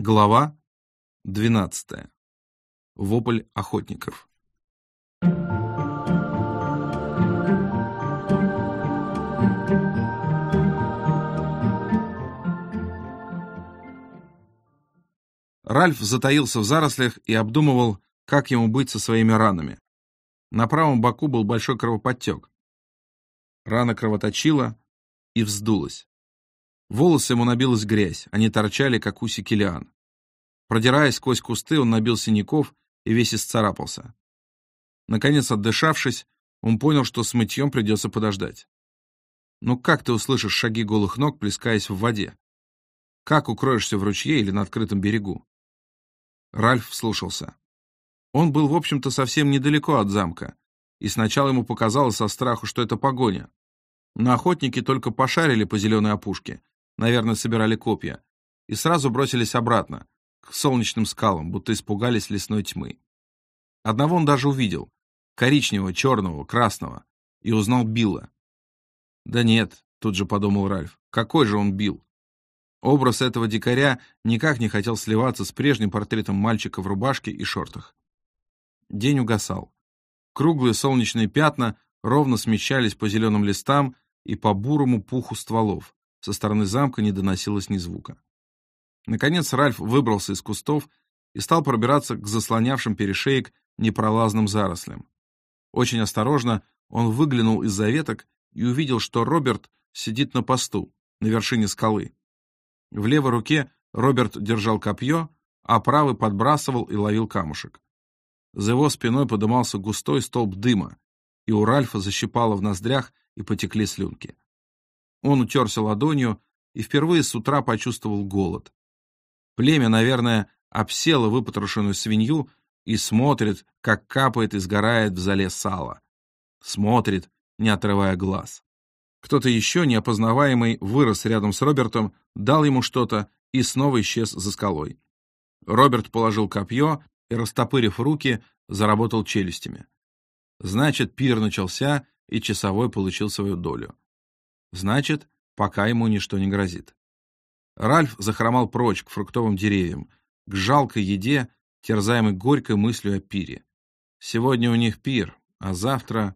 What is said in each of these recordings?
Глава 12. Вопль охотников. Ральф затаился в зарослях и обдумывал, как ему быть со своими ранами. На правом боку был большой кровоподтек. Рана кровоточила и вздулась. Волосы ему набилась грязь, они торчали, как усики лиан. Продираясь сквозь кусты, он набил синяков и весь исцарапался. Наконец, отдышавшись, он понял, что с мытьем придется подождать. Ну как ты услышишь шаги голых ног, плескаясь в воде? Как укроешься в ручье или на открытом берегу? Ральф вслушался. Он был, в общем-то, совсем недалеко от замка, и сначала ему показалось со страху, что это погоня. Но охотники только пошарили по зеленой опушке, наверное, собирали копья, и сразу бросились обратно, к солнечным скалам, будто испугались лесной тьмы. Одного он даже увидел, коричневого, черного, красного, и узнал Билла. Да нет, тут же подумал Ральф, какой же он Билл? Образ этого дикаря никак не хотел сливаться с прежним портретом мальчика в рубашке и шортах. День угасал. Круглые солнечные пятна ровно смещались по зеленым листам и по бурому пуху стволов. Со стороны замка не доносилось ни звука. Наконец Ральф выбрался из кустов и стал пробираться к заслонявшим перешеек непролазным зарослям. Очень осторожно он выглянул из-за веток и увидел, что Роберт сидит на посту, на вершине скалы. В левой руке Роберт держал копье, а правый подбрасывал и ловил камушек. За его спиной подымался густой столб дыма, и у Ральфа защипало в ноздрях и потекли слюнки. Он утерся ладонью и впервые с утра почувствовал голод. Племя, наверное, обсело выпотрошенную свинью и смотрит, как капает и сгорает в зале сало. Смотрит, не отрывая глаз. Кто-то еще, неопознаваемый, вырос рядом с Робертом, дал ему что-то и снова исчез за скалой. Роберт положил копье и, растопырив руки, заработал челюстями. Значит, пир начался, и часовой получил свою долю. Значит, пока ему ничто не грозит. Ральф захромал прочь к фруктовым деревьям, к жалкой еде, терзаемой горькой мыслью о пире. Сегодня у них пир, а завтра...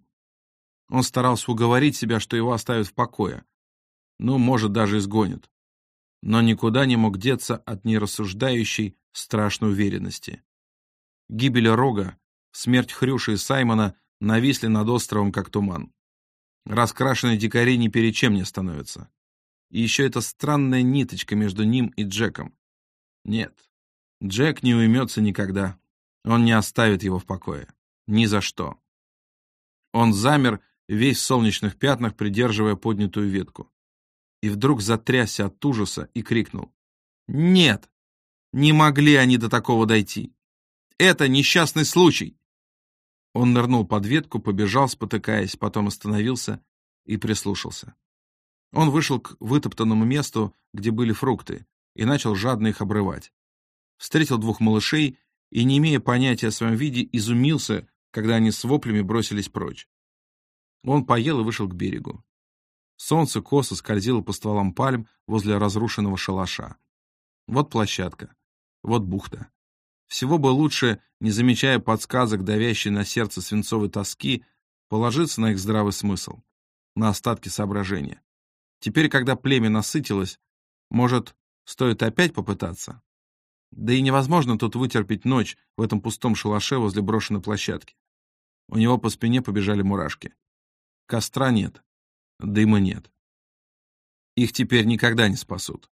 Он старался уговорить себя, что его оставят в покое. Ну, может, даже изгонят. Но никуда не мог деться от нерассуждающей страшной уверенности. Гибель Рога, смерть Хрюши и Саймона нависли над островом, как туман. Раскрашенные дикари ни перед чем не становятся. И еще эта странная ниточка между ним и Джеком. Нет, Джек не уймется никогда. Он не оставит его в покое. Ни за что. Он замер, весь в солнечных пятнах, придерживая поднятую ветку. И вдруг затрясся от ужаса и крикнул. «Нет! Не могли они до такого дойти! Это несчастный случай! Он нырнул под ветку, побежал, спотыкаясь, потом остановился и прислушался. Он вышел к вытоптанному месту, где были фрукты, и начал жадно их обрывать. Встретил двух малышей и, не имея понятия о своем виде, изумился, когда они с воплями бросились прочь. Он поел и вышел к берегу. Солнце косо скользило по стволам пальм возле разрушенного шалаша. Вот площадка, вот бухта. Всего бы лучше, не замечая подсказок, давящей на сердце свинцовой тоски, положиться на их здравый смысл, на остатки соображения. Теперь, когда племя насытилось, может, стоит опять попытаться? Да и невозможно тут вытерпеть ночь в этом пустом шалаше возле брошенной площадки. У него по спине побежали мурашки. Костра нет, дыма нет. Их теперь никогда не спасут.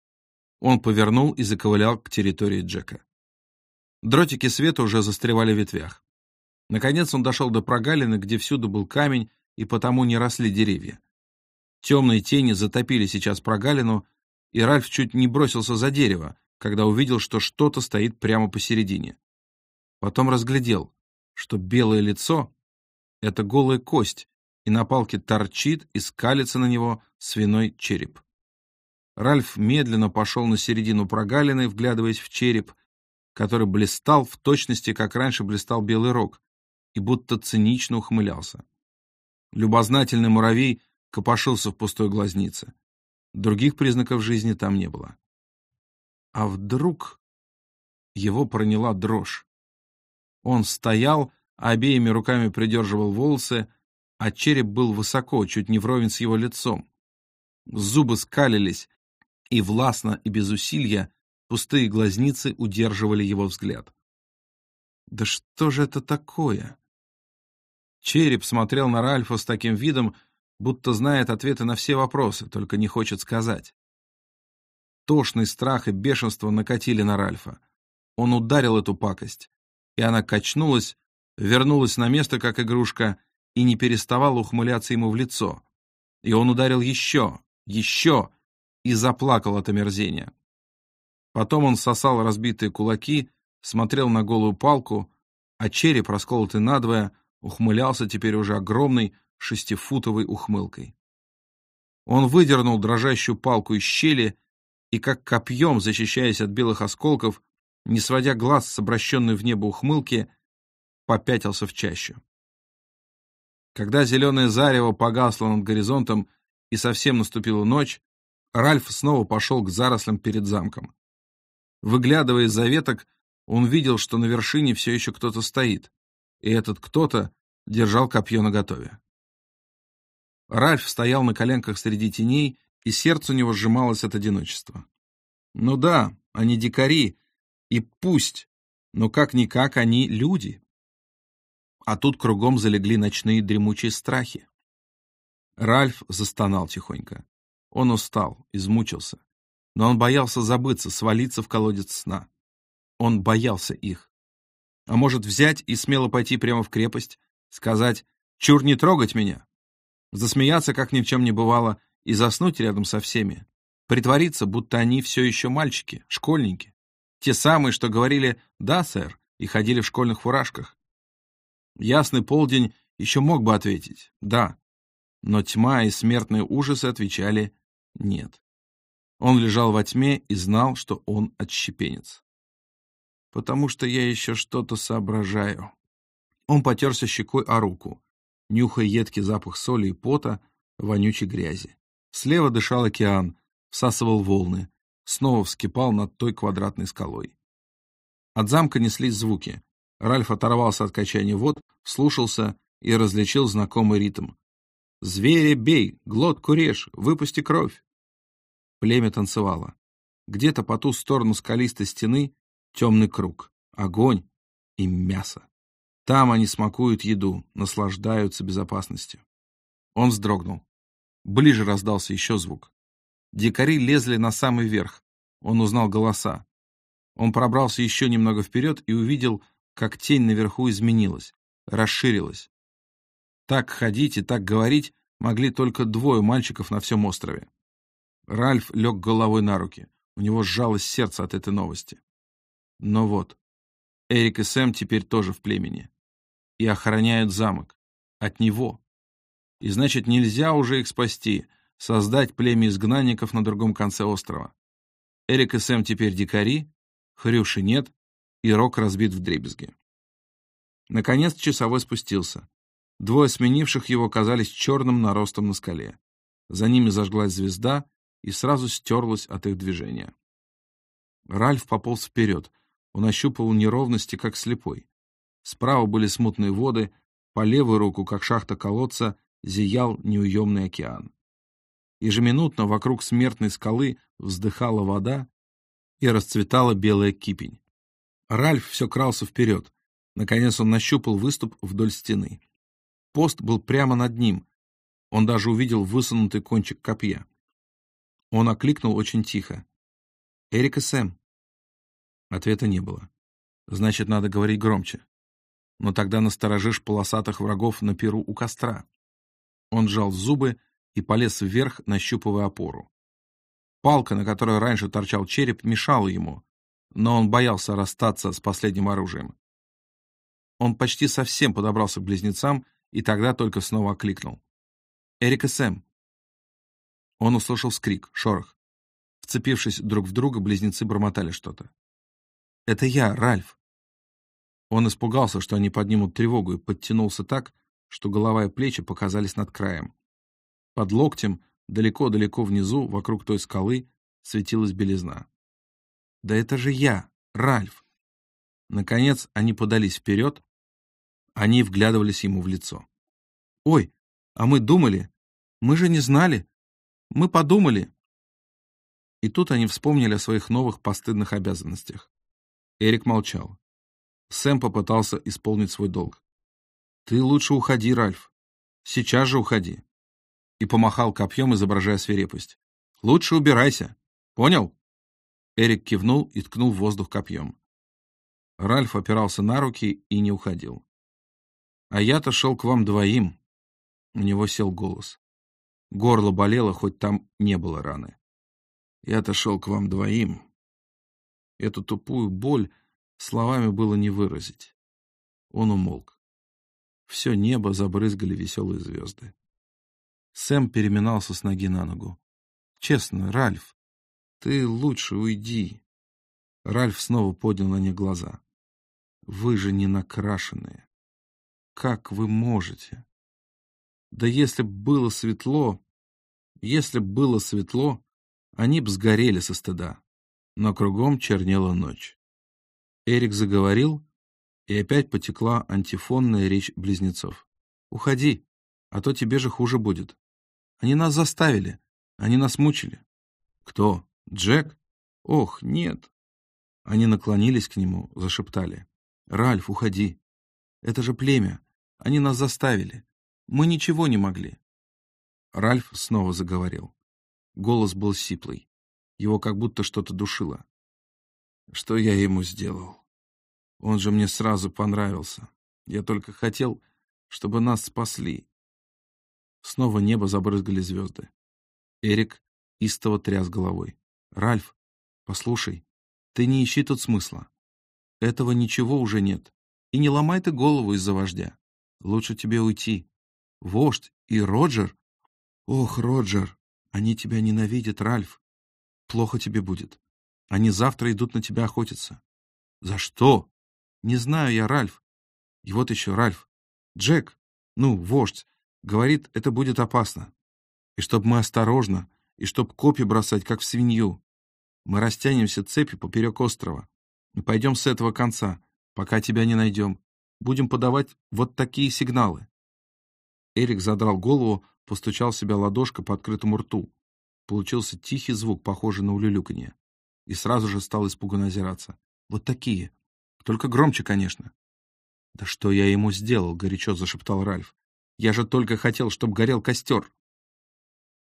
Он повернул и заковылял к территории Джека. Дротики света уже застревали в ветвях. Наконец он дошел до прогалины, где всюду был камень, и потому не росли деревья. Темные тени затопили сейчас прогалину, и Ральф чуть не бросился за дерево, когда увидел, что что-то стоит прямо посередине. Потом разглядел, что белое лицо — это голая кость, и на палке торчит и скалится на него свиной череп. Ральф медленно пошел на середину прогалины, вглядываясь в череп, который блистал в точности, как раньше блистал белый рог, и будто цинично ухмылялся. Любознательный муравей копошился в пустой глазнице. Других признаков жизни там не было. А вдруг... Его проняла дрожь. Он стоял, обеими руками придерживал волосы, а череп был высоко, чуть не вровень с его лицом. Зубы скалились, и властно и без усилия пустые глазницы удерживали его взгляд. Да что же это такое? Череп смотрел на Ральфа с таким видом, будто знает ответы на все вопросы, только не хочет сказать. Тошный страх и бешенство накатили на Ральфа. Он ударил эту пакость, и она качнулась, вернулась на место, как игрушка, и не переставала ухмыляться ему в лицо. И он ударил еще, еще, и заплакал от омерзения. Потом он сосал разбитые кулаки, смотрел на голую палку, а череп, расколотый надвое, ухмылялся теперь уже огромной шестифутовой ухмылкой. Он выдернул дрожащую палку из щели и, как копьем, защищаясь от белых осколков, не сводя глаз с обращенной в небо ухмылки, попятился в чащу. Когда зеленое зарево погасло над горизонтом и совсем наступила ночь, Ральф снова пошел к зарослям перед замком. Выглядывая из-за веток, он видел, что на вершине все еще кто-то стоит, и этот кто-то держал копье наготове. Ральф стоял на коленках среди теней, и сердце у него сжималось от одиночества. Ну да, они дикари, и пусть, но как-никак они люди. А тут кругом залегли ночные дремучие страхи. Ральф застонал тихонько. Он устал, измучился но он боялся забыться, свалиться в колодец сна. Он боялся их. А может, взять и смело пойти прямо в крепость, сказать «Чур не трогать меня!» Засмеяться, как ни в чем не бывало, и заснуть рядом со всеми. Притвориться, будто они все еще мальчики, школьники. Те самые, что говорили «Да, сэр», и ходили в школьных фуражках. Ясный полдень еще мог бы ответить «Да», но тьма и смертные ужасы отвечали «Нет». Он лежал во тьме и знал, что он отщепенец. «Потому что я еще что-то соображаю». Он потерся щекой о руку, нюхая едкий запах соли и пота, вонючей грязи. Слева дышал океан, всасывал волны, снова вскипал над той квадратной скалой. От замка неслись звуки. Ральф оторвался от качания вод, слушался и различил знакомый ритм. «Зверя бей! Глотку режь! Выпусти кровь!» Племя танцевало. Где-то по ту сторону скалистой стены темный круг, огонь и мясо. Там они смакуют еду, наслаждаются безопасностью. Он вздрогнул. Ближе раздался еще звук. Дикари лезли на самый верх. Он узнал голоса. Он пробрался еще немного вперед и увидел, как тень наверху изменилась, расширилась. Так ходить и так говорить могли только двое мальчиков на всем острове. Ральф лег головой на руки. У него сжалось сердце от этой новости. Но вот, Эрик и Сэм теперь тоже в племени. И охраняют замок. От него. И значит, нельзя уже их спасти, создать племя изгнанников на другом конце острова. Эрик и Сэм теперь дикари, Хрюши нет, и Рок разбит в дребезги. Наконец часовой спустился. Двое сменивших его казались черным наростом на скале. За ними зажглась звезда, и сразу стерлась от их движения. Ральф пополз вперед. Он ощупал неровности, как слепой. Справа были смутные воды, по левую руку, как шахта колодца, зиял неуемный океан. Ежеминутно вокруг смертной скалы вздыхала вода и расцветала белая кипень. Ральф все крался вперед. Наконец он нащупал выступ вдоль стены. Пост был прямо над ним. Он даже увидел высунутый кончик копья. Он окликнул очень тихо. «Эрик и Сэм». Ответа не было. Значит, надо говорить громче. Но тогда насторожишь полосатых врагов на перу у костра. Он сжал зубы и полез вверх, нащупывая опору. Палка, на которой раньше торчал череп, мешала ему, но он боялся расстаться с последним оружием. Он почти совсем подобрался к близнецам и тогда только снова окликнул. «Эрик и Сэм, он услышал скрик, шорох. Вцепившись друг в друга, близнецы бормотали что-то. «Это я, Ральф!» Он испугался, что они поднимут тревогу, и подтянулся так, что голова и плечи показались над краем. Под локтем, далеко-далеко внизу, вокруг той скалы, светилась белизна. «Да это же я, Ральф!» Наконец они подались вперед, они вглядывались ему в лицо. «Ой, а мы думали, мы же не знали, мы подумали». И тут они вспомнили о своих новых постыдных обязанностях. Эрик молчал. Сэм попытался исполнить свой долг. «Ты лучше уходи, Ральф. Сейчас же уходи». И помахал копьем, изображая свирепость. «Лучше убирайся. Понял?» Эрик кивнул и ткнул в воздух копьем. Ральф опирался на руки и не уходил. «А я-то шел к вам двоим». У него сел голос. Горло болело, хоть там не было раны. «Я-то шел к вам двоим». Эту тупую боль словами было не выразить. Он умолк. Все небо забрызгали веселые звезды. Сэм переминался с ноги на ногу. «Честно, Ральф, ты лучше уйди». Ральф снова поднял на них глаза. «Вы же не накрашенные. Как вы можете?» «Да если б было светло, если б было светло, они б сгорели со стыда». Но кругом чернела ночь. Эрик заговорил, и опять потекла антифонная речь близнецов. «Уходи, а то тебе же хуже будет. Они нас заставили, они нас мучили». «Кто? Джек? Ох, нет». Они наклонились к нему, зашептали. «Ральф, уходи. Это же племя. Они нас заставили. Мы ничего не могли». Ральф снова заговорил. Голос был сиплый. Его как будто что-то душило. Что я ему сделал? Он же мне сразу понравился. Я только хотел, чтобы нас спасли. Снова небо забрызгали звезды. Эрик истово тряс головой. «Ральф, послушай, ты не ищи тут смысла. Этого ничего уже нет. И не ломай ты голову из-за вождя. Лучше тебе уйти. Вождь и Роджер... Ох, Роджер, они тебя ненавидят, Ральф. Плохо тебе будет. Они завтра идут на тебя охотиться. За что? Не знаю я, Ральф. И вот еще, Ральф. Джек, ну, вождь, говорит, это будет опасно. И чтоб мы осторожно, и чтоб копья бросать, как в свинью. Мы растянемся цепью поперек острова. И пойдем с этого конца, пока тебя не найдем. Будем подавать вот такие сигналы. Эрик задрал голову, постучал себя ладошкой по открытому рту. Получился тихий звук, похожий на улюлюканье и сразу же стал испуганно озираться. «Вот такие. Только громче, конечно». «Да что я ему сделал?» — горячо зашептал Ральф. «Я же только хотел, чтобы горел костер».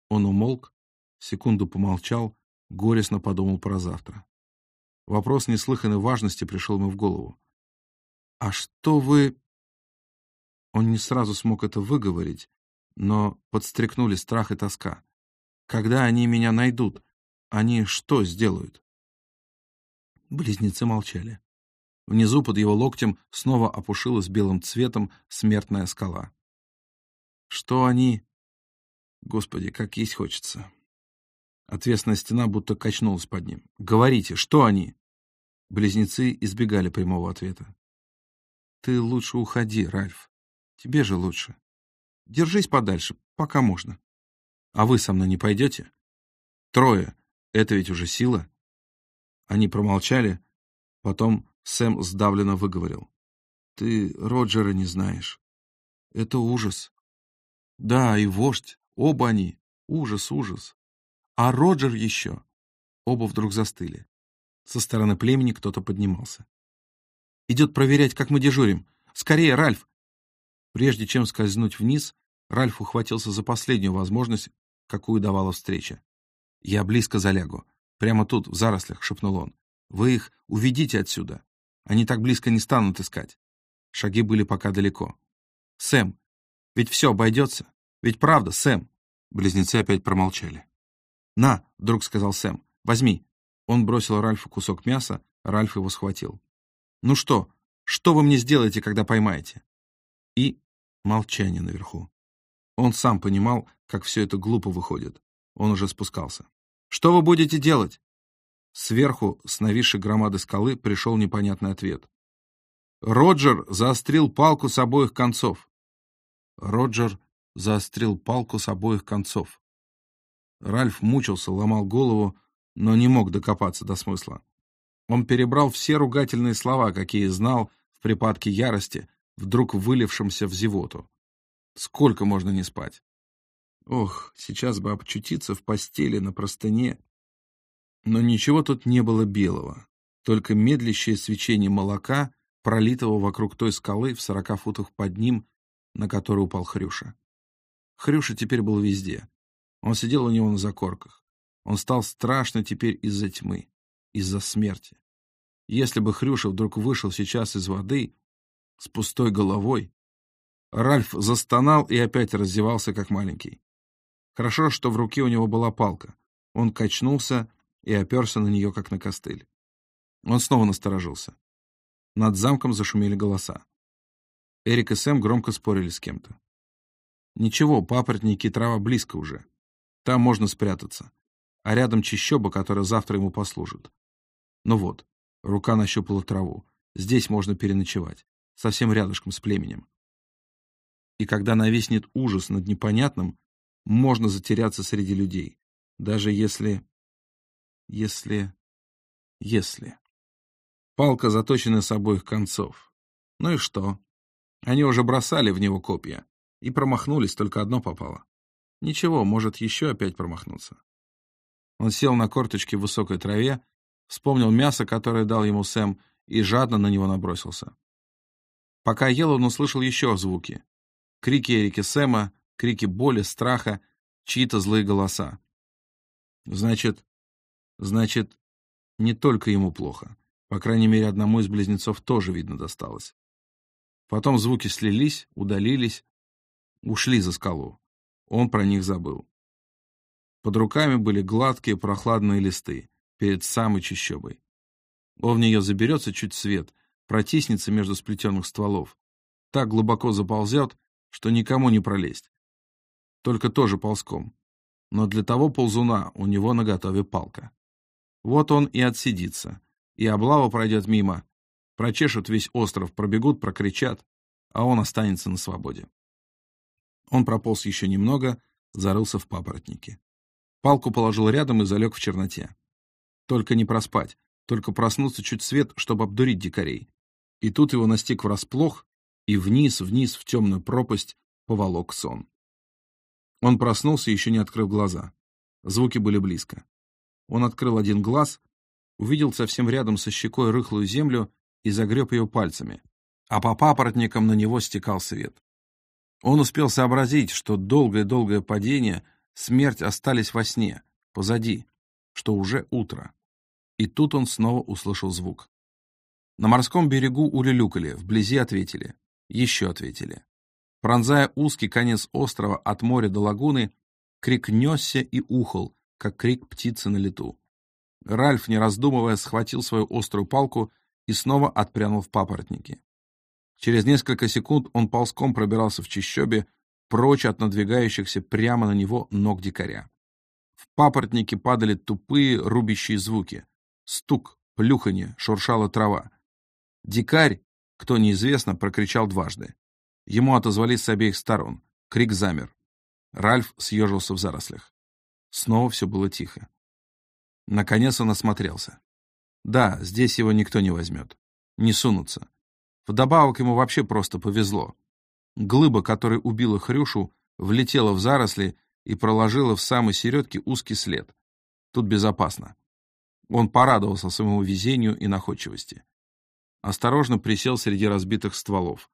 Он умолк, секунду помолчал, горестно подумал про завтра. Вопрос неслыханной важности пришел ему в голову. «А что вы...» Он не сразу смог это выговорить, но подстрекнули страх и тоска. «Когда они меня найдут, они что сделают?» Близнецы молчали. Внизу под его локтем снова опушилась белым цветом смертная скала. Что они... Господи, как есть хочется. Отвесная стена будто качнулась под ним. «Говорите, что они?» Близнецы избегали прямого ответа. «Ты лучше уходи, Ральф. Тебе же лучше. Держись подальше, пока можно. А вы со мной не пойдете? Трое. Это ведь уже сила. Они промолчали. Потом Сэм сдавленно выговорил. «Ты Роджера не знаешь. Это ужас». «Да, и вождь. Оба они. Ужас, ужас. А Роджер еще». Оба вдруг застыли. Со стороны племени кто-то поднимался. «Идет проверять, как мы дежурим. Скорее, Ральф!» Прежде чем скользнуть вниз, Ральф ухватился за последнюю возможность, какую давала встреча. «Я близко залягу. «Прямо тут, в зарослях», — шепнул он. «Вы их уведите отсюда. Они так близко не станут искать». Шаги были пока далеко. «Сэм, ведь все обойдется. Ведь правда, Сэм». Близнецы опять промолчали. «На», — вдруг сказал Сэм, — «возьми». Он бросил Ральфу кусок мяса, Ральф его схватил. «Ну что? Что вы мне сделаете, когда поймаете?» И молчание наверху. Он сам понимал, как все это глупо выходит. Он уже спускался. Что вы будете делать?» Сверху, с нависшей громады скалы, пришел непонятный ответ. «Роджер заострил палку с обоих концов». Роджер заострил палку с обоих концов. Ральф мучился, ломал голову, но не мог докопаться до смысла. Он перебрал все ругательные слова, какие знал в припадке ярости, вдруг вылившемся в зевоту. Сколько можно не спать? Ох, сейчас бы обчутиться в постели на простыне. Но ничего тут не было белого, только медлящее свечение молока, пролитого вокруг той скалы в сорока футах под ним, на которую упал Хрюша. Хрюша теперь был везде. Он сидел у него на закорках. Он стал страшно теперь из-за тьмы, из-за смерти. Если бы Хрюша вдруг вышел сейчас из воды с пустой головой... Ральф застонал и опять раздевался, как маленький. Хорошо, что в руке у него была палка. Он качнулся и оперся на нее, как на костыль. Он снова насторожился. Над замком зашумели голоса. Эрик и Сэм громко спорили с кем-то. Ничего, папоротники и трава близко уже. Там можно спрятаться. А рядом чищоба, которая завтра ему послужит. Ну вот, рука нащупала траву. Здесь можно переночевать. Совсем рядышком с племенем. И когда нависнет ужас над непонятным, можно затеряться среди людей. Даже если... Если... Если... Палка заточена с обоих концов. Ну и что? Они уже бросали в него копья. И промахнулись, только одно попало. Ничего, может еще опять промахнуться. Он сел на корточки в высокой траве, вспомнил мясо, которое дал ему Сэм, и жадно на него набросился. Пока ел, он услышал еще звуки. Крики Эрики Сэма, крики боли, страха, чьи-то злые голоса. Значит, значит, не только ему плохо. По крайней мере, одному из близнецов тоже, видно, досталось. Потом звуки слились, удалились, ушли за скалу. Он про них забыл. Под руками были гладкие прохладные листы, перед самой чащобой. Он в нее заберется чуть свет, протиснется между сплетенных стволов, так глубоко заползет, что никому не пролезть. Только тоже ползком. Но для того ползуна у него наготове палка. Вот он и отсидится, и облава пройдет мимо, прочешут весь остров, пробегут, прокричат, а он останется на свободе. Он прополз еще немного, зарылся в папоротнике. Палку положил рядом и залег в черноте. Только не проспать, только проснуться чуть свет, чтобы обдурить дикарей. И тут его настиг врасплох, и вниз, вниз в темную пропасть поволок сон. Он проснулся, еще не открыв глаза. Звуки были близко. Он открыл один глаз, увидел совсем рядом со щекой рыхлую землю и загреб ее пальцами, а по папоротникам на него стекал свет. Он успел сообразить, что долгое-долгое падение, смерть остались во сне, позади, что уже утро. И тут он снова услышал звук. На морском берегу улюлюкали, вблизи ответили. Еще ответили. Пронзая узкий конец острова от моря до лагуны, крик несся и ухал, как крик птицы на лету. Ральф, не раздумывая, схватил свою острую палку и снова отпрянул в папоротники. Через несколько секунд он ползком пробирался в чащобе, прочь от надвигающихся прямо на него ног дикаря. В папоротники падали тупые рубящие звуки. Стук, плюханье, шуршала трава. Дикарь, кто неизвестно, прокричал дважды. Ему отозвались с обеих сторон. Крик замер. Ральф съежился в зарослях. Снова все было тихо. Наконец он осмотрелся. Да, здесь его никто не возьмет. Не сунутся. Вдобавок ему вообще просто повезло. Глыба, которая убила Хрюшу, влетела в заросли и проложила в самой середке узкий след. Тут безопасно. Он порадовался своему везению и находчивости. Осторожно присел среди разбитых стволов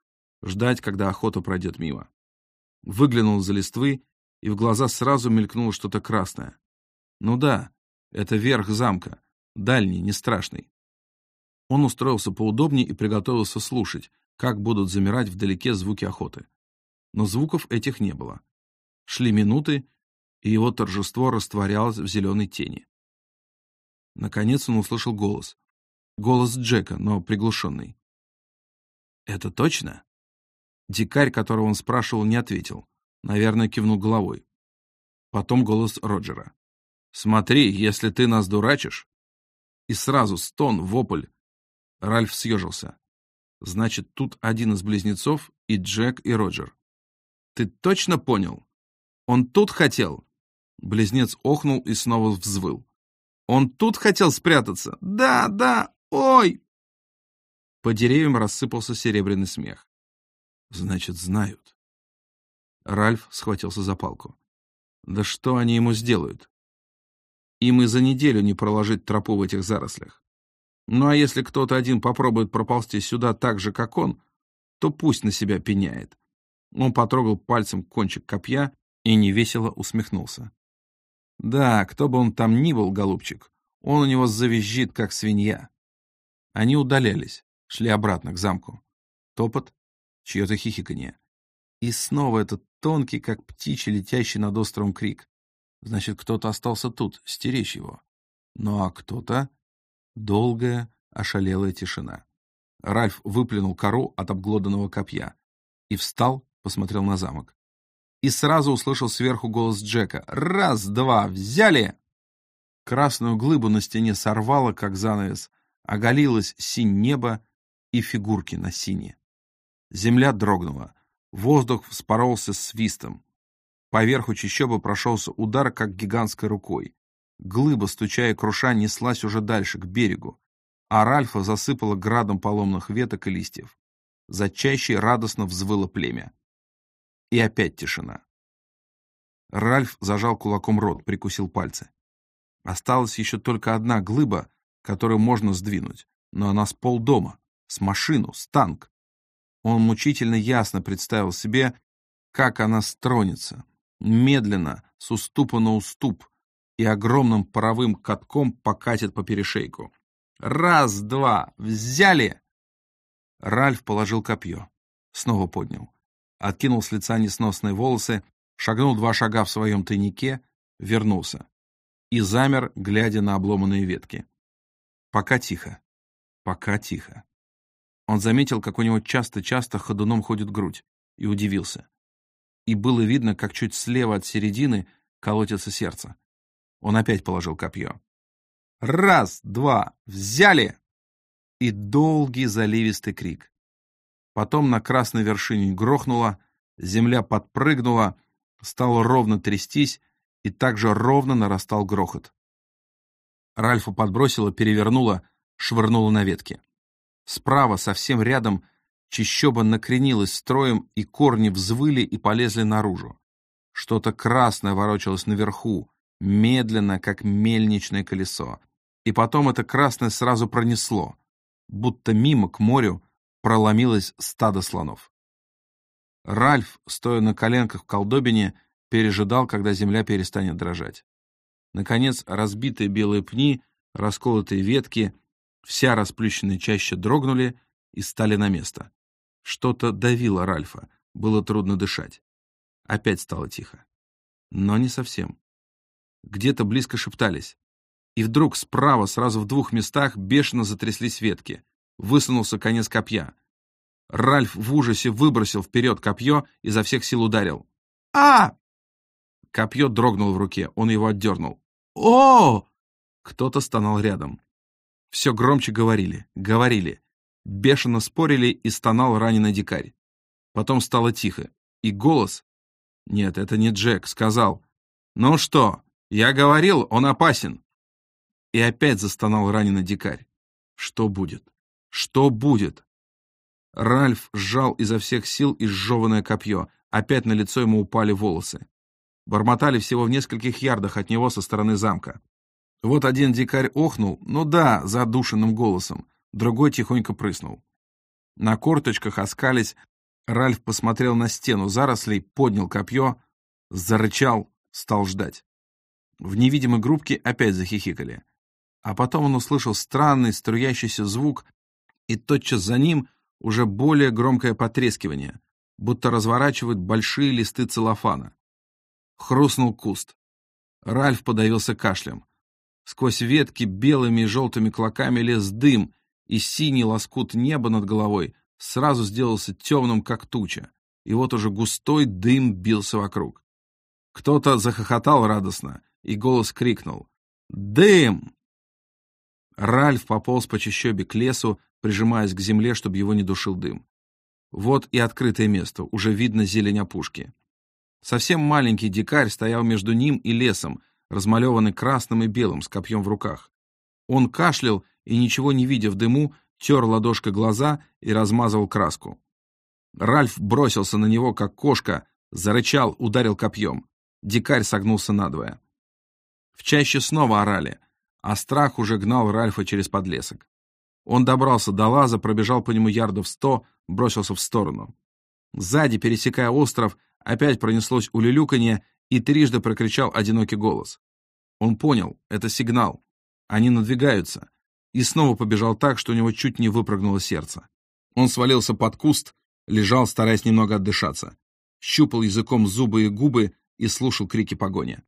ждать, когда охота пройдет мимо. Выглянул за листвы, и в глаза сразу мелькнуло что-то красное. Ну да, это верх замка, дальний, не страшный. Он устроился поудобнее и приготовился слушать, как будут замирать вдалеке звуки охоты. Но звуков этих не было. Шли минуты, и его торжество растворялось в зеленой тени. Наконец он услышал голос. Голос Джека, но приглушенный. «Это точно?» Дикарь, которого он спрашивал, не ответил. Наверное, кивнул головой. Потом голос Роджера. «Смотри, если ты нас дурачишь!» И сразу стон, вопль. Ральф съежился. Значит, тут один из близнецов и Джек, и Роджер. «Ты точно понял? Он тут хотел?» Близнец охнул и снова взвыл. «Он тут хотел спрятаться? Да, да, Ой!» По деревьям рассыпался серебряный смех. «Значит, знают». Ральф схватился за палку. «Да что они ему сделают? Им и за неделю не проложить тропу в этих зарослях. Ну а если кто-то один попробует проползти сюда так же, как он, то пусть на себя пеняет». Он потрогал пальцем кончик копья и невесело усмехнулся. «Да, кто бы он там ни был, голубчик, он у него завизжит, как свинья». Они удалялись, шли обратно к замку. Топот, чье-то хихиканье. И снова этот тонкий, как птичий, летящий над островом крик. Значит, кто-то остался тут, стеречь его. Ну а кто-то... Долгая, ошалелая тишина. Ральф выплюнул кору от обглоданного копья и встал, посмотрел на замок. И сразу услышал сверху голос Джека. «Раз, два, взяли!» Красную глыбу на стене сорвало, как занавес, оголилось синь небо и фигурки на сине. Земля дрогнула, воздух вспоролся свистом. Поверху чащобы прошелся удар, как гигантской рукой. Глыба, стуча и круша, неслась уже дальше, к берегу, а Ральфа засыпала градом поломных веток и листьев. За чащей радостно взвыло племя. И опять тишина. Ральф зажал кулаком рот, прикусил пальцы. Осталась еще только одна глыба, которую можно сдвинуть, но она с полдома, с машину, с танк. Он мучительно ясно представил себе, как она стронется, медленно, с уступа на уступ, и огромным паровым катком покатит по перешейку. «Раз, два, взяли!» Ральф положил копье, снова поднял, откинул с лица несносные волосы, шагнул два шага в своем тайнике, вернулся и замер, глядя на обломанные ветки. Пока тихо. Пока тихо. Он заметил, как у него часто-часто ходуном ходит грудь, и удивился. И было видно, как чуть слева от середины колотится сердце. Он опять положил копье. «Раз, два, взяли!» И долгий заливистый крик. Потом на красной вершине грохнуло, земля подпрыгнула, стало ровно трястись, и также ровно нарастал грохот. Ральфа подбросила, перевернула, швырнула на ветки. Справа, совсем рядом, чищоба накренилась строем, и корни взвыли и полезли наружу. Что-то красное ворочалось наверху, медленно, как мельничное колесо. И потом это красное сразу пронесло, будто мимо к морю проломилось стадо слонов. Ральф, стоя на коленках в колдобине, пережидал, когда земля перестанет дрожать. Наконец, разбитые белые пни, расколотые ветки, вся расплющенная чаще дрогнули и стали на место. Что-то давило Ральфа, было трудно дышать. Опять стало тихо. Но не совсем. Где-то близко шептались. И вдруг справа, сразу в двух местах, бешено затряслись ветки. Высунулся конец копья. Ральф в ужасе выбросил вперед копье и изо всех сил ударил. «А!» Копье дрогнуло в руке, он его отдернул. «О!» Кто-то стонал рядом. Все громче говорили, говорили. Бешено спорили и стонал раненый дикарь. Потом стало тихо, и голос... Нет, это не Джек, сказал. «Ну что, я говорил, он опасен!» И опять застонал раненый дикарь. Что будет? Что будет? Ральф сжал изо всех сил изжеванное копье. Опять на лицо ему упали волосы бормотали всего в нескольких ярдах от него со стороны замка. Вот один дикарь охнул, ну да, задушенным голосом, другой тихонько прыснул. На корточках оскались, Ральф посмотрел на стену зарослей, поднял копье, зарычал, стал ждать. В невидимой группке опять захихикали. А потом он услышал странный струящийся звук, и тотчас за ним уже более громкое потрескивание, будто разворачивают большие листы целлофана. Хрустнул куст. Ральф подавился кашлем. Сквозь ветки белыми и желтыми клоками лез дым, и синий лоскут неба над головой сразу сделался темным, как туча, и вот уже густой дым бился вокруг. Кто-то захохотал радостно, и голос крикнул «Дым!». Ральф пополз по чащобе к лесу, прижимаясь к земле, чтобы его не душил дым. Вот и открытое место, уже видно зелень опушки. Совсем маленький дикарь стоял между ним и лесом, размалеванный красным и белым, с копьем в руках. Он кашлял и, ничего не видя в дыму, тер ладошкой глаза и размазывал краску. Ральф бросился на него, как кошка, зарычал, ударил копьем. Дикарь согнулся надвое. В чаще снова орали, а страх уже гнал Ральфа через подлесок. Он добрался до лаза, пробежал по нему ярдов сто, бросился в сторону. Сзади, пересекая остров, опять пронеслось улюлюканье, и трижды прокричал одинокий голос. Он понял, это сигнал. Они надвигаются. И снова побежал так, что у него чуть не выпрыгнуло сердце. Он свалился под куст, лежал, стараясь немного отдышаться. Щупал языком зубы и губы и слушал крики погони.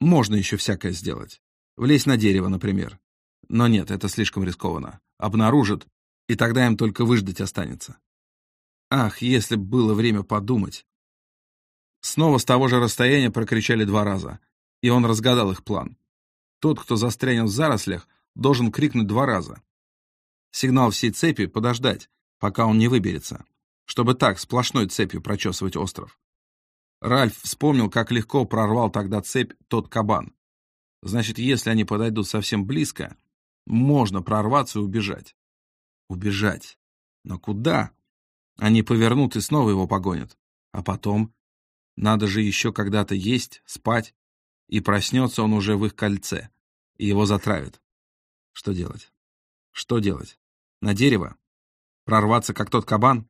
Можно еще всякое сделать. Влезть на дерево, например. Но нет, это слишком рискованно. Обнаружат, и тогда им только выждать останется. Ах, если бы было время подумать. Снова с того же расстояния прокричали два раза, и он разгадал их план. Тот, кто застрянет в зарослях, должен крикнуть два раза. Сигнал всей цепи — подождать, пока он не выберется, чтобы так сплошной цепью прочесывать остров. Ральф вспомнил, как легко прорвал тогда цепь тот кабан. Значит, если они подойдут совсем близко, можно прорваться и убежать. Убежать. Но куда? Они повернут и снова его погонят. А потом? Надо же еще когда-то есть, спать. И проснется он уже в их кольце. И его затравят. Что делать? Что делать? На дерево? Прорваться, как тот кабан?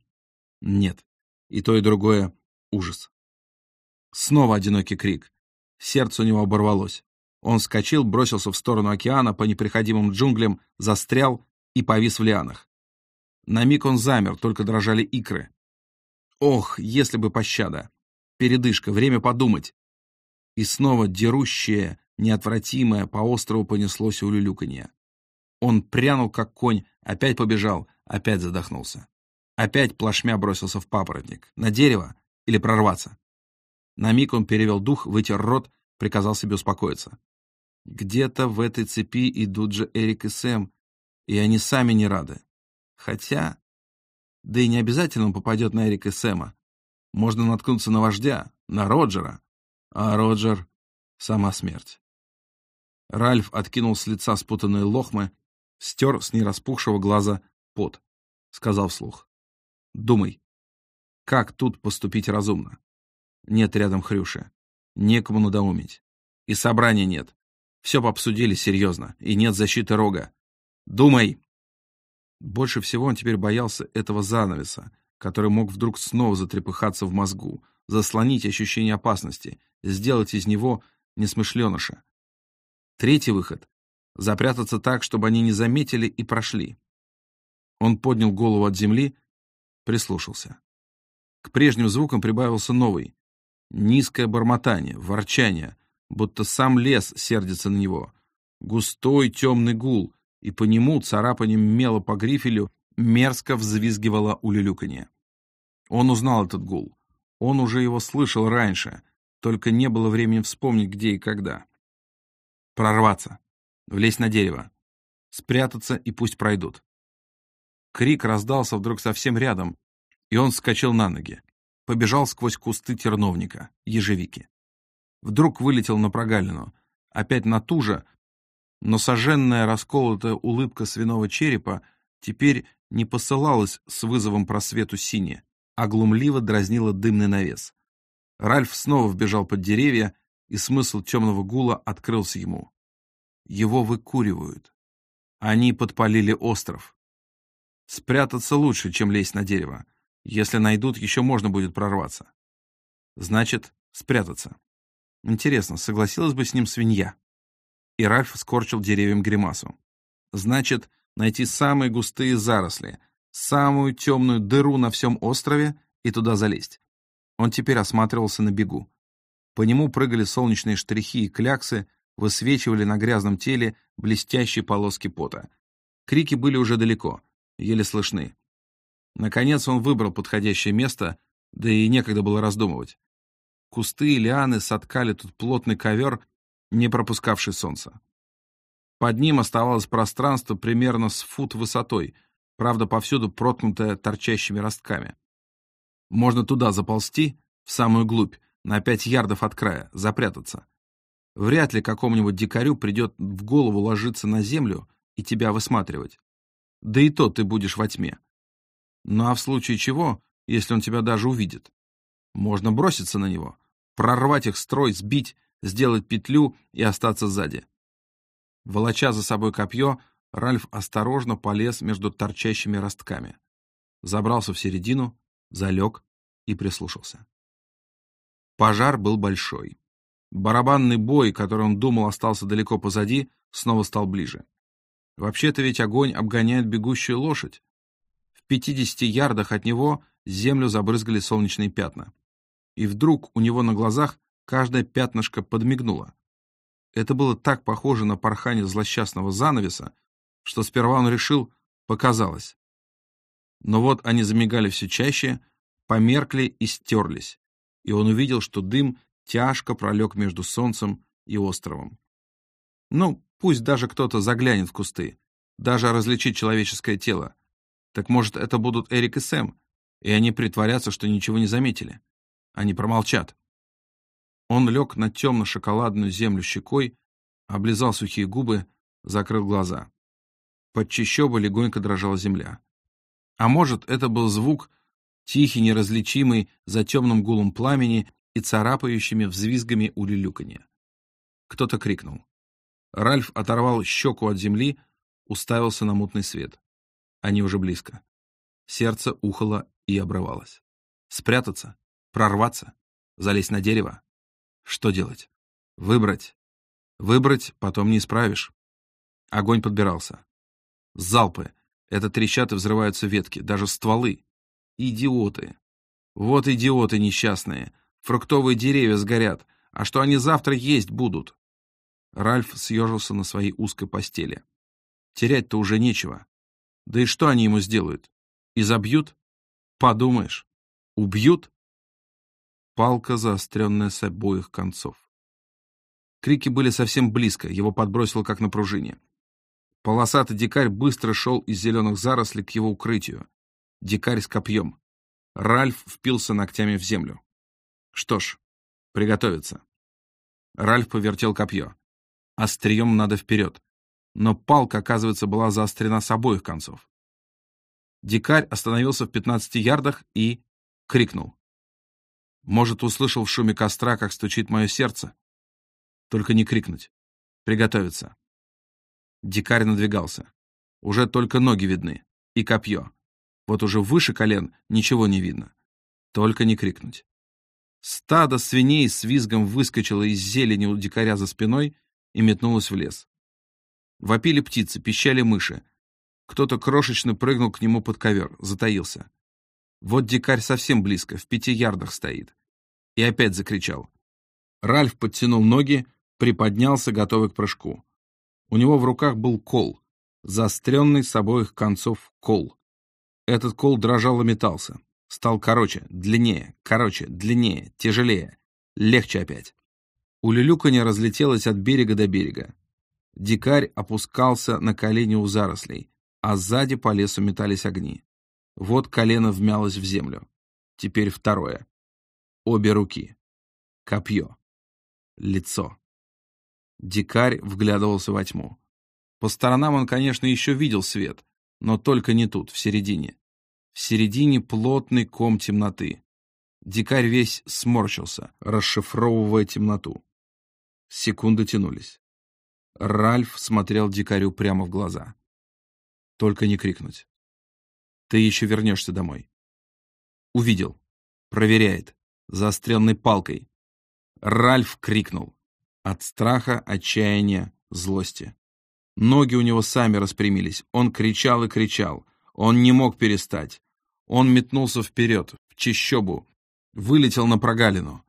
Нет. И то, и другое — ужас. Снова одинокий крик. Сердце у него оборвалось. Он вскочил, бросился в сторону океана по неприходимым джунглям, застрял и повис в лианах. На миг он замер, только дрожали икры. Ох, если бы пощада! Передышка, время подумать. И снова дерущее, неотвратимое по острову понеслось улюлюканье. Он прянул, как конь, опять побежал, опять задохнулся. Опять плашмя бросился в папоротник. На дерево или прорваться? На миг он перевел дух, вытер рот, приказал себе успокоиться. Где-то в этой цепи идут же Эрик и Сэм, и они сами не рады. Хотя... Да и не обязательно он попадет на Эрика и Сэма. Можно наткнуться на вождя, на Роджера. А Роджер — сама смерть. Ральф откинул с лица спутанные лохмы, стер с нераспухшего глаза пот. Сказал вслух. «Думай, как тут поступить разумно? Нет рядом Хрюши. Некому надоумить. И собрания нет. Все пообсудили серьезно, и нет защиты рога. Думай!» Больше всего он теперь боялся этого занавеса, который мог вдруг снова затрепыхаться в мозгу, заслонить ощущение опасности, сделать из него несмышленыша. Третий выход — запрятаться так, чтобы они не заметили и прошли. Он поднял голову от земли, прислушался. К прежним звукам прибавился новый. Низкое бормотание, ворчание, будто сам лес сердится на него. Густой темный гул, и по нему царапанием мела по грифелю мерзко взвизгивало улюлюканье. Он узнал этот гул. Он уже его слышал раньше, только не было времени вспомнить, где и когда. Прорваться, влезть на дерево, спрятаться и пусть пройдут. Крик раздался вдруг совсем рядом, и он вскочил на ноги. Побежал сквозь кусты терновника, ежевики вдруг вылетел на прогалину, опять на ту же, но соженная расколотая улыбка свиного черепа теперь не посылалась с вызовом просвету сине, а глумливо дразнила дымный навес. Ральф снова вбежал под деревья, и смысл темного гула открылся ему. Его выкуривают. Они подпалили остров. Спрятаться лучше, чем лезть на дерево. Если найдут, еще можно будет прорваться. Значит, спрятаться. Интересно, согласилась бы с ним свинья? И Ральф скорчил деревьям гримасу. Значит, найти самые густые заросли, самую темную дыру на всем острове и туда залезть. Он теперь осматривался на бегу. По нему прыгали солнечные штрихи и кляксы, высвечивали на грязном теле блестящие полоски пота. Крики были уже далеко, еле слышны. Наконец он выбрал подходящее место, да и некогда было раздумывать. Кусты и лианы соткали тут плотный ковер, не пропускавший солнца. Под ним оставалось пространство примерно с фут высотой, правда, повсюду проткнутое торчащими ростками. Можно туда заползти, в самую глубь, на пять ярдов от края, запрятаться. Вряд ли какому-нибудь дикарю придет в голову ложиться на землю и тебя высматривать. Да и то ты будешь во тьме. Ну а в случае чего, если он тебя даже увидит? Можно броситься на него, прорвать их строй, сбить, сделать петлю и остаться сзади. Волоча за собой копье, Ральф осторожно полез между торчащими ростками. Забрался в середину, залег и прислушался. Пожар был большой. Барабанный бой, который он думал остался далеко позади, снова стал ближе. Вообще-то ведь огонь обгоняет бегущую лошадь. В 50 ярдах от него землю забрызгали солнечные пятна. И вдруг у него на глазах каждое пятнышко подмигнуло. Это было так похоже на порхание злосчастного занавеса, что сперва он решил, показалось. Но вот они замигали все чаще, померкли и стерлись, и он увидел, что дым тяжко пролег между солнцем и островом. Ну, пусть даже кто-то заглянет в кусты, даже различить человеческое тело. Так может, это будут Эрик и Сэм, и они притворятся, что ничего не заметили. Они промолчат. Он лег на темно-шоколадную землю щекой, облизал сухие губы, закрыл глаза. Под чащобой легонько дрожала земля. А может, это был звук, тихий, неразличимый, за темным гулом пламени и царапающими взвизгами улюлюканья. Кто-то крикнул. Ральф оторвал щеку от земли, уставился на мутный свет. Они уже близко. Сердце ухало и обрывалось. Спрятаться? Прорваться? Залезть на дерево? Что делать? Выбрать. Выбрать потом не исправишь. Огонь подбирался. Залпы. Это трещат и взрываются ветки, даже стволы. Идиоты. Вот идиоты несчастные. Фруктовые деревья сгорят. А что они завтра есть будут? Ральф съежился на своей узкой постели. Терять-то уже нечего. Да и что они ему сделают? Изобьют? Подумаешь. Убьют? Палка, заостренная с обоих концов. Крики были совсем близко, его подбросило как на пружине. Полосатый дикарь быстро шел из зеленых зарослей к его укрытию. Дикарь с копьем. Ральф впился ногтями в землю. Что ж, приготовиться. Ральф повертел копье. Острием надо вперед. Но палка, оказывается, была заострена с обоих концов. Дикарь остановился в 15 ярдах и крикнул. Может, услышал в шуме костра, как стучит мое сердце? Только не крикнуть. Приготовиться. Дикарь надвигался. Уже только ноги видны. И копье. Вот уже выше колен ничего не видно. Только не крикнуть. Стадо свиней с визгом выскочило из зелени у дикаря за спиной и метнулось в лес. Вопили птицы, пищали мыши. Кто-то крошечно прыгнул к нему под ковер, затаился. Вот дикарь совсем близко, в пяти ярдах стоит. И опять закричал. Ральф подтянул ноги, приподнялся, готовый к прыжку. У него в руках был кол, заостренный с обоих концов кол. Этот кол дрожал и метался. Стал короче, длиннее, короче, длиннее, тяжелее. Легче опять. Улюлюканье разлетелось от берега до берега. Дикарь опускался на колени у зарослей, а сзади по лесу метались огни. Вот колено вмялось в землю. Теперь второе. Обе руки. Копье. Лицо. Дикарь вглядывался во тьму. По сторонам он, конечно, еще видел свет, но только не тут, в середине. В середине плотный ком темноты. Дикарь весь сморщился, расшифровывая темноту. Секунды тянулись. Ральф смотрел дикарю прямо в глаза. Только не крикнуть. Ты еще вернешься домой. Увидел. Проверяет. Заостренной палкой. Ральф крикнул. От страха, отчаяния, злости. Ноги у него сами распрямились. Он кричал и кричал. Он не мог перестать. Он метнулся вперед, в чищобу, вылетел на прогалину.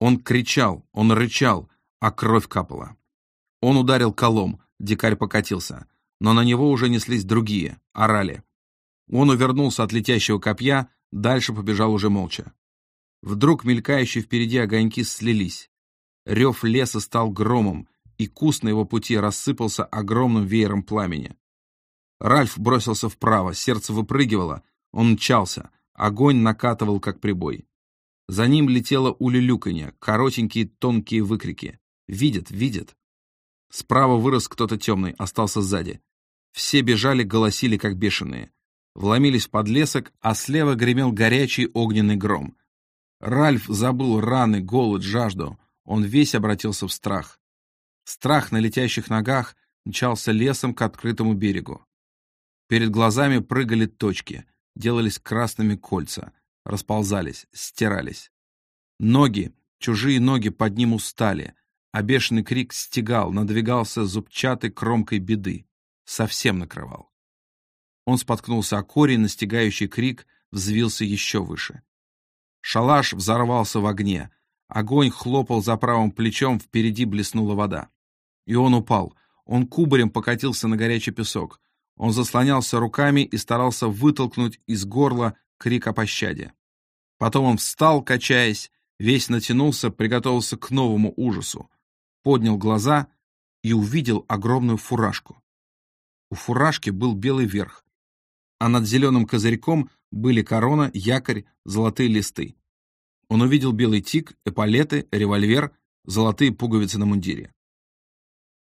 Он кричал, он рычал, а кровь капала. Он ударил колом, дикарь покатился, но на него уже неслись другие, орали. Он увернулся от летящего копья, дальше побежал уже молча. Вдруг мелькающие впереди огоньки слились. Рев леса стал громом, и куст на его пути рассыпался огромным веером пламени. Ральф бросился вправо, сердце выпрыгивало, он мчался, огонь накатывал, как прибой. За ним летело улюлюканье, коротенькие тонкие выкрики. «Видит, видит!» Справа вырос кто-то темный, остался сзади. Все бежали, голосили, как бешеные. Вломились в подлесок, а слева гремел горячий огненный гром. Ральф забыл раны, голод, жажду. Он весь обратился в страх. Страх на летящих ногах мчался лесом к открытому берегу. Перед глазами прыгали точки, делались красными кольца, расползались, стирались. Ноги, чужие ноги под ним устали, а бешеный крик стегал, надвигался зубчатой кромкой беды, совсем накрывал. Он споткнулся о корень, настигающий крик взвился еще выше. Шалаш взорвался в огне, огонь хлопал за правым плечом, впереди блеснула вода. И он упал, он кубарем покатился на горячий песок, он заслонялся руками и старался вытолкнуть из горла крик о пощаде. Потом он встал, качаясь, весь натянулся, приготовился к новому ужасу, поднял глаза и увидел огромную фуражку. У фуражки был белый верх, а над зеленым козырьком были корона, якорь, золотые листы. Он увидел белый тик, эполеты, револьвер, золотые пуговицы на мундире.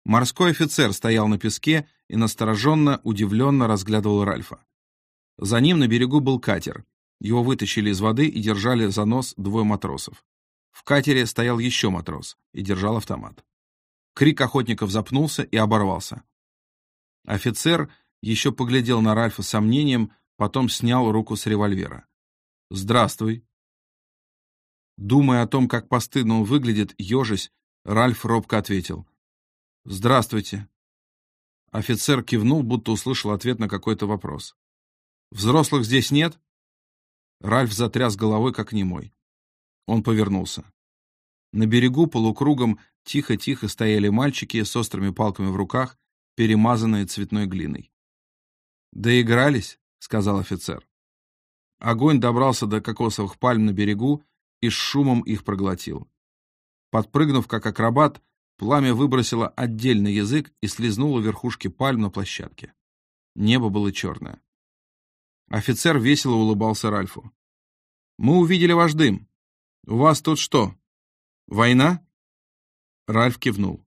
Морской офицер стоял на песке и настороженно, удивленно разглядывал Ральфа. За ним на берегу был катер. Его вытащили из воды и держали за нос двое матросов. В катере стоял еще матрос и держал автомат. Крик охотников запнулся и оборвался. Офицер еще поглядел на Ральфа с сомнением, потом снял руку с револьвера. «Здравствуй». Думая о том, как постыдно он выглядит, ежась, Ральф робко ответил. «Здравствуйте». Офицер кивнул, будто услышал ответ на какой-то вопрос. «Взрослых здесь нет?» Ральф затряс головой, как немой. Он повернулся. На берегу полукругом тихо-тихо стояли мальчики с острыми палками в руках, перемазанные цветной глиной. «Доигрались?» — сказал офицер. Огонь добрался до кокосовых пальм на берегу и с шумом их проглотил. Подпрыгнув, как акробат, Пламя выбросило отдельный язык и слезнуло верхушки пальм на площадке. Небо было черное. Офицер весело улыбался Ральфу. «Мы увидели ваш дым. У вас тут что? Война?» Ральф кивнул.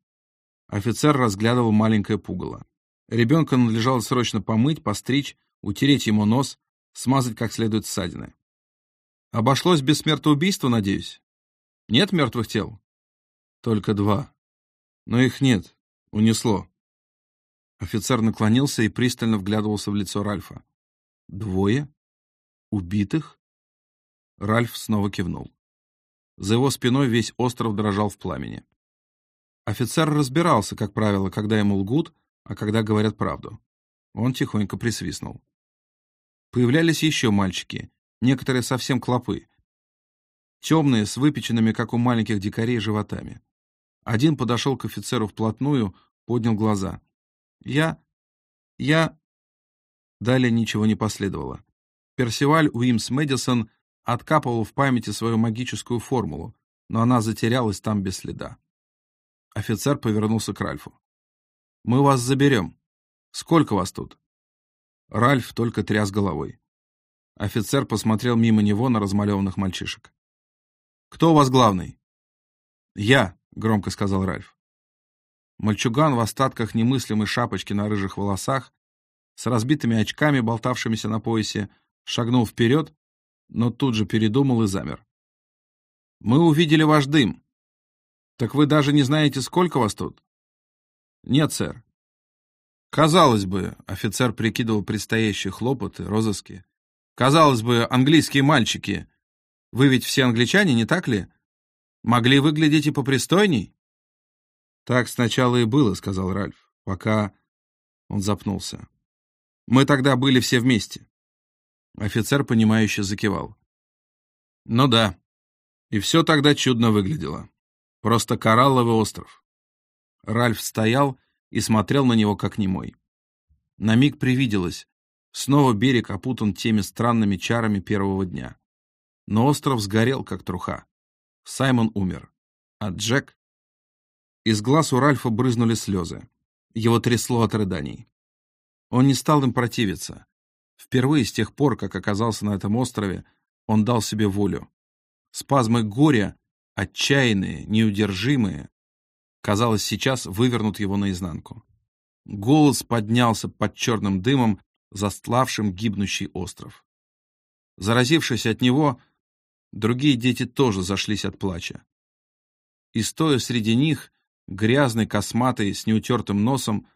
Офицер разглядывал маленькое пугало. Ребенка надлежало срочно помыть, постричь, утереть ему нос, смазать как следует ссадины. «Обошлось без смертоубийства, надеюсь? Нет мертвых тел?» «Только два», но их нет. Унесло. Офицер наклонился и пристально вглядывался в лицо Ральфа. Двое? Убитых? Ральф снова кивнул. За его спиной весь остров дрожал в пламени. Офицер разбирался, как правило, когда ему лгут, а когда говорят правду. Он тихонько присвистнул. Появлялись еще мальчики, некоторые совсем клопы, темные, с выпеченными, как у маленьких дикарей, животами. Один подошел к офицеру вплотную, поднял глаза. «Я... я...» Далее ничего не последовало. Персиваль Уимс Мэдисон откапывал в памяти свою магическую формулу, но она затерялась там без следа. Офицер повернулся к Ральфу. «Мы вас заберем. Сколько вас тут?» Ральф только тряс головой. Офицер посмотрел мимо него на размалеванных мальчишек. «Кто у вас главный?» «Я», — громко сказал Ральф. Мальчуган в остатках немыслимой шапочки на рыжих волосах, с разбитыми очками, болтавшимися на поясе, шагнул вперед, но тут же передумал и замер. «Мы увидели ваш дым. Так вы даже не знаете, сколько вас тут?» «Нет, сэр». «Казалось бы», — офицер прикидывал предстоящие хлопоты, розыски. «Казалось бы, английские мальчики. Вы ведь все англичане, не так ли? Могли выглядеть и попристойней?» «Так сначала и было», — сказал Ральф, пока он запнулся. «Мы тогда были все вместе». Офицер, понимающе закивал. «Ну да. И все тогда чудно выглядело. Просто коралловый остров». Ральф стоял и смотрел на него, как немой. На миг привиделось. Снова берег опутан теми странными чарами первого дня. Но остров сгорел, как труха. Саймон умер. А Джек... Из глаз у Ральфа брызнули слезы. Его трясло от рыданий. Он не стал им противиться. Впервые с тех пор, как оказался на этом острове, он дал себе волю. Спазмы горя, отчаянные, неудержимые, казалось, сейчас вывернут его наизнанку. Голос поднялся под черным дымом, застлавшим гибнущий остров. Заразившись от него, другие дети тоже зашлись от плача. И стоя среди них, грязный, косматый, с неутертым носом,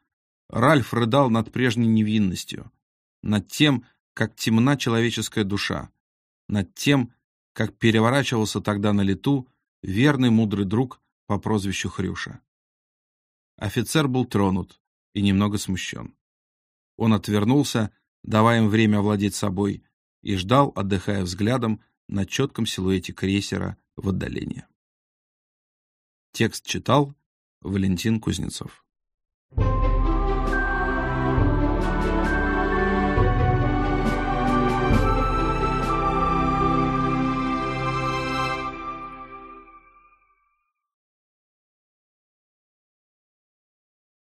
Ральф рыдал над прежней невинностью, над тем, как темна человеческая душа, над тем, как переворачивался тогда на лету верный мудрый друг по прозвищу Хрюша. Офицер был тронут и немного смущен. Он отвернулся, давая им время овладеть собой, и ждал, отдыхая взглядом на четком силуэте крейсера в отдалении. Текст читал Валентин Кузнецов.